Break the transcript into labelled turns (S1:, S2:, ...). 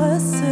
S1: notre sœur.